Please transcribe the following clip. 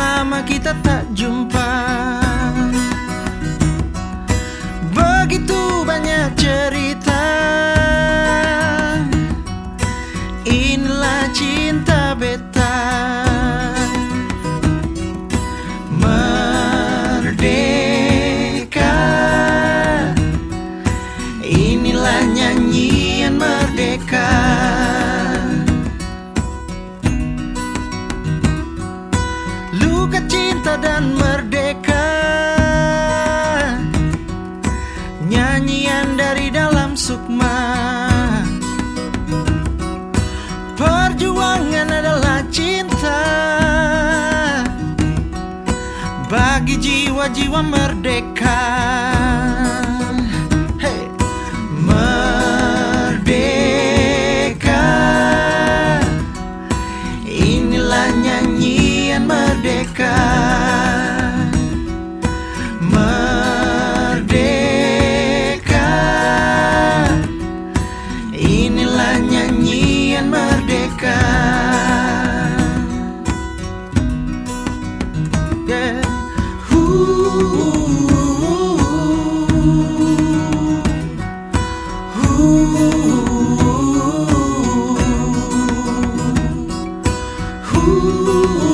lama kita tak jumpa. cinta dan merdeka. Nyanyian dari dalam sukma. Perjuangan adalah cinta. Bagi jiwa-jiwa merdeka. Hey. Merdeka. Inilah nyanyi merdeka. Merdeka. Inilah nyanyian merdeka. Ooh.